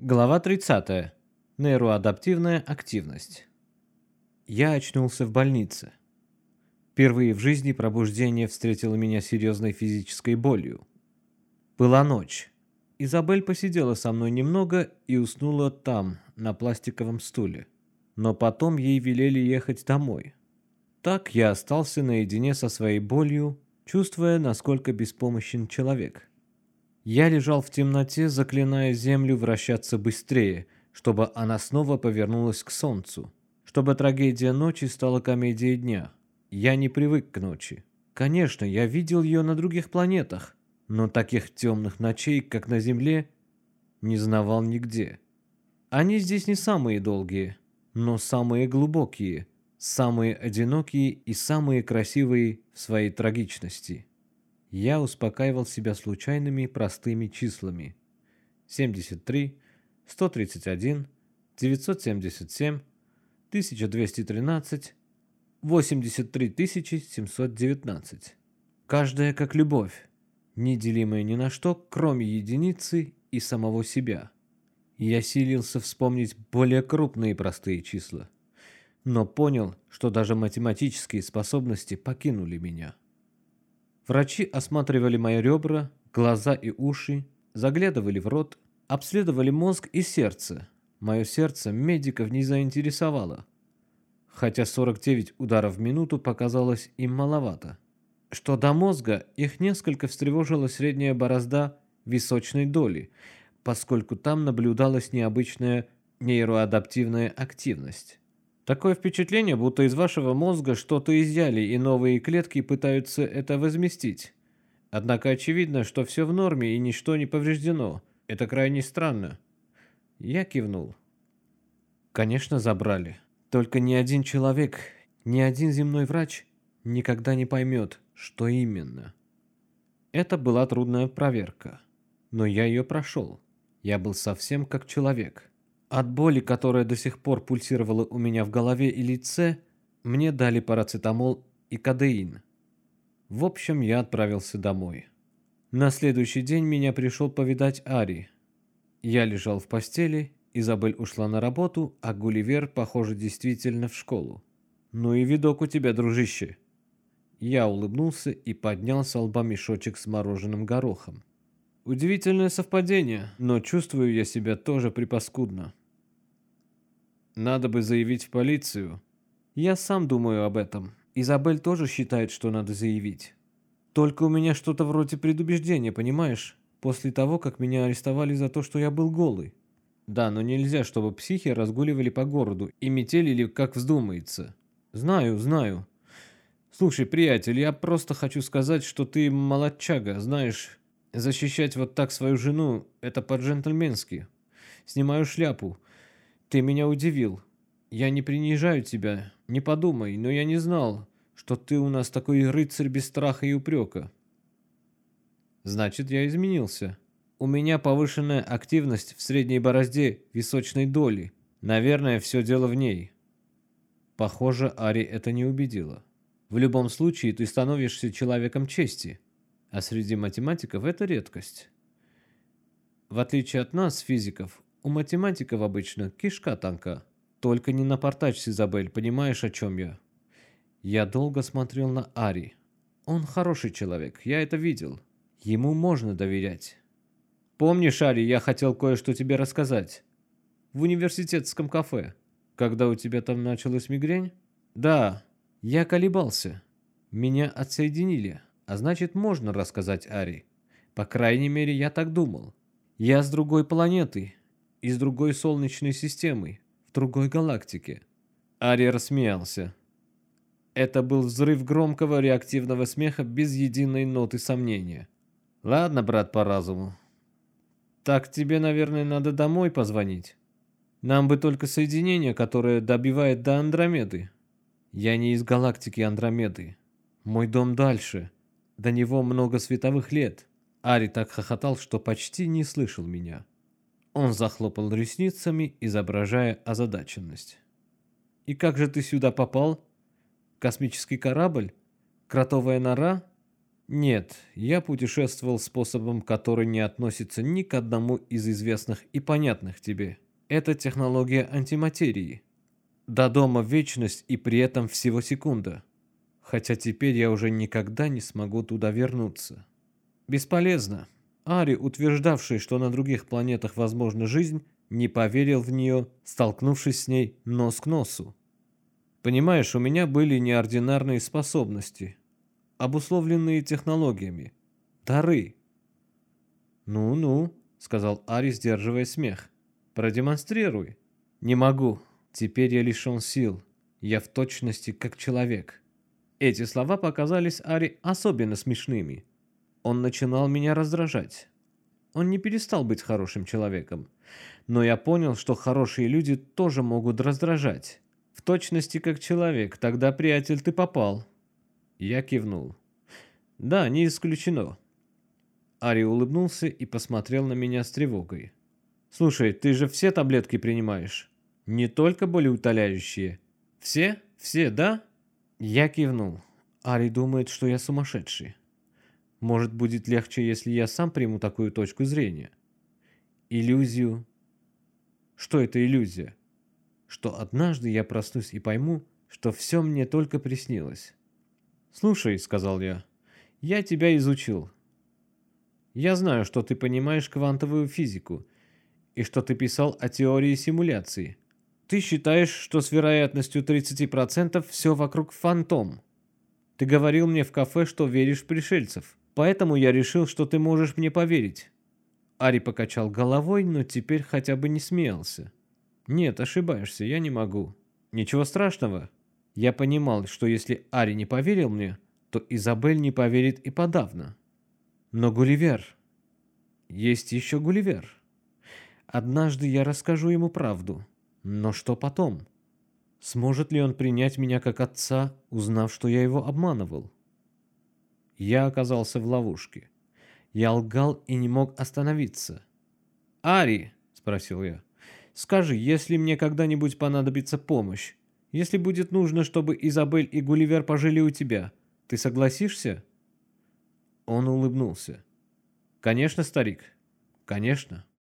Глава 30. Нейроадаптивная активность. Я очнулся в больнице. Впервые в жизни пробуждение встретило меня серьезной физической болью. Была ночь. Изабель посидела со мной немного и уснула там, на пластиковом стуле. Но потом ей велели ехать домой. Так я остался наедине со своей болью, чувствуя, насколько беспомощен человек. Я лежал в темноте, заклиная землю вращаться быстрее, чтобы она снова повернулась к солнцу, чтобы трагедия ночи стала комедией дня. Я не привык к ночи. Конечно, я видел ее на других планетах, но таких темных ночей, как на Земле, не знавал нигде. Они здесь не самые долгие, но самые глубокие, самые одинокие и самые красивые в своей трагичности. Я успокаивал себя случайными простыми числами. 73, 131, 977, 1213, 83 719. Каждая как любовь, неделимая ни на что, кроме единицы и самого себя. Я силился вспомнить более крупные простые числа, но понял, что даже математические способности покинули меня. Врачи осматривали мои ребра, глаза и уши, заглядывали в рот, обследовали мозг и сердце. Мое сердце медиков не заинтересовало, хотя 49 ударов в минуту показалось им маловато. Что до мозга, их несколько встревожила средняя борозда височной доли, поскольку там наблюдалась необычная нейроадаптивная активность. Такое впечатление, будто из вашего мозга что-то изъяли, и новые клетки пытаются это возместить. Однако очевидно, что все в норме и ничто не повреждено. Это крайне странно. Я кивнул. Конечно, забрали. Только ни один человек, ни один земной врач никогда не поймет, что именно. Это была трудная проверка. Но я ее прошел. Я был совсем как человек. От боли, которая до сих пор пульсировала у меня в голове и лице, мне дали парацетамол и кадеин. В общем, я отправился домой. На следующий день меня пришел повидать Ари. Я лежал в постели, Изабель ушла на работу, а Гулливер, похоже, действительно в школу. «Ну и видок у тебя, дружище!» Я улыбнулся и поднял с лба мешочек с мороженым горохом. Удивительное совпадение, но чувствую я себя тоже припаскудно. Надо бы заявить в полицию. Я сам думаю об этом. Изабель тоже считает, что надо заявить. Только у меня что-то вроде предубеждения, понимаешь? После того, как меня арестовали за то, что я был голый. Да, но нельзя, чтобы психи разгуливали по городу и метелили, как вздумается. Знаю, знаю. Слушай, приятель, я просто хочу сказать, что ты молодчага, знаешь, защищать вот так свою жену – это по-джентльменски. Снимаю шляпу. Ты меня удивил. Я не принижаю тебя, не подумай, но я не знал, что ты у нас такой рыцарь без страха и упрека. Значит, я изменился. У меня повышенная активность в средней борозде височной доли. Наверное, все дело в ней. Похоже, Ари это не убедило. В любом случае, ты становишься человеком чести. А среди математиков это редкость. В отличие от нас, физиков, у математиков обычно кишка танка. Только не напортачься, Изабель, понимаешь, о чем я? Я долго смотрел на Ари. Он хороший человек, я это видел. Ему можно доверять. Помнишь, Ари, я хотел кое-что тебе рассказать? В университетском кафе. Когда у тебя там началась мигрень? Да, я колебался. Меня отсоединили, а значит можно рассказать Ари. По крайней мере, я так думал. Я с другой планеты, из другой солнечной системы, в другой галактике. Ари рассмеялся. Это был взрыв громкого реактивного смеха без единой ноты сомнения. Ладно, брат по разуму. Так тебе, наверное, надо домой позвонить. Нам бы только соединение, которое добивает до Андромеды. Я не из галактики Андромеды. Мой дом дальше. До него много световых лет. Ари так хохотал, что почти не слышал меня. Он захлопал ресницами, изображая озадаченность. «И как же ты сюда попал? Космический корабль? Кротовая нора?» Нет, я путешествовал способом, который не относится ни к одному из известных и понятных тебе. Это технология антиматерии. До дома вечность и при этом всего секунда. Хотя теперь я уже никогда не смогу туда вернуться. Бесполезно. Ари, утверждавший, что на других планетах возможна жизнь, не поверил в нее, столкнувшись с ней нос к носу. Понимаешь, у меня были неординарные способности, обусловленные технологиями. Дары. «Ну-ну», — сказал Ари, сдерживая смех. «Продемонстрируй». «Не могу. Теперь я лишен сил. Я в точности как человек». Эти слова показались Ари особенно смешными. Он начинал меня раздражать. Он не перестал быть хорошим человеком. Но я понял, что хорошие люди тоже могут раздражать. В точности как человек. Тогда, приятель, ты попал. Я кивнул. «Да, не исключено». Ари улыбнулся и посмотрел на меня с тревогой. «Слушай, ты же все таблетки принимаешь? Не только болеутоляющие. Все? Все, да?» Я кивнул. Ари думает, что я сумасшедший. Может, будет легче, если я сам приму такую точку зрения. Иллюзию. Что это иллюзия? Что однажды я проснусь и пойму, что все мне только приснилось. «Слушай», — сказал я, — «я тебя изучил. Я знаю, что ты понимаешь квантовую физику и что ты писал о теории симуляции. Ты считаешь, что с вероятностью 30% все вокруг фантом. Ты говорил мне в кафе, что веришь в пришельцев, поэтому я решил, что ты можешь мне поверить». Ари покачал головой, но теперь хотя бы не смеялся. «Нет, ошибаешься, я не могу. Ничего страшного. Я понимал, что если Ари не поверил мне, то Изабель не поверит и подавно. Но Гулливер... Есть еще Гулливер. Однажды я расскажу ему правду. Но что потом? Сможет ли он принять меня как отца, узнав, что я его обманывал? Я оказался в ловушке. Я лгал и не мог остановиться. «Ари!» — спросил я. «Скажи, если мне когда-нибудь понадобится помощь, если будет нужно, чтобы Изабель и Гулливер пожили у тебя, ты согласишься?» Он улыбнулся. «Конечно, старик, конечно».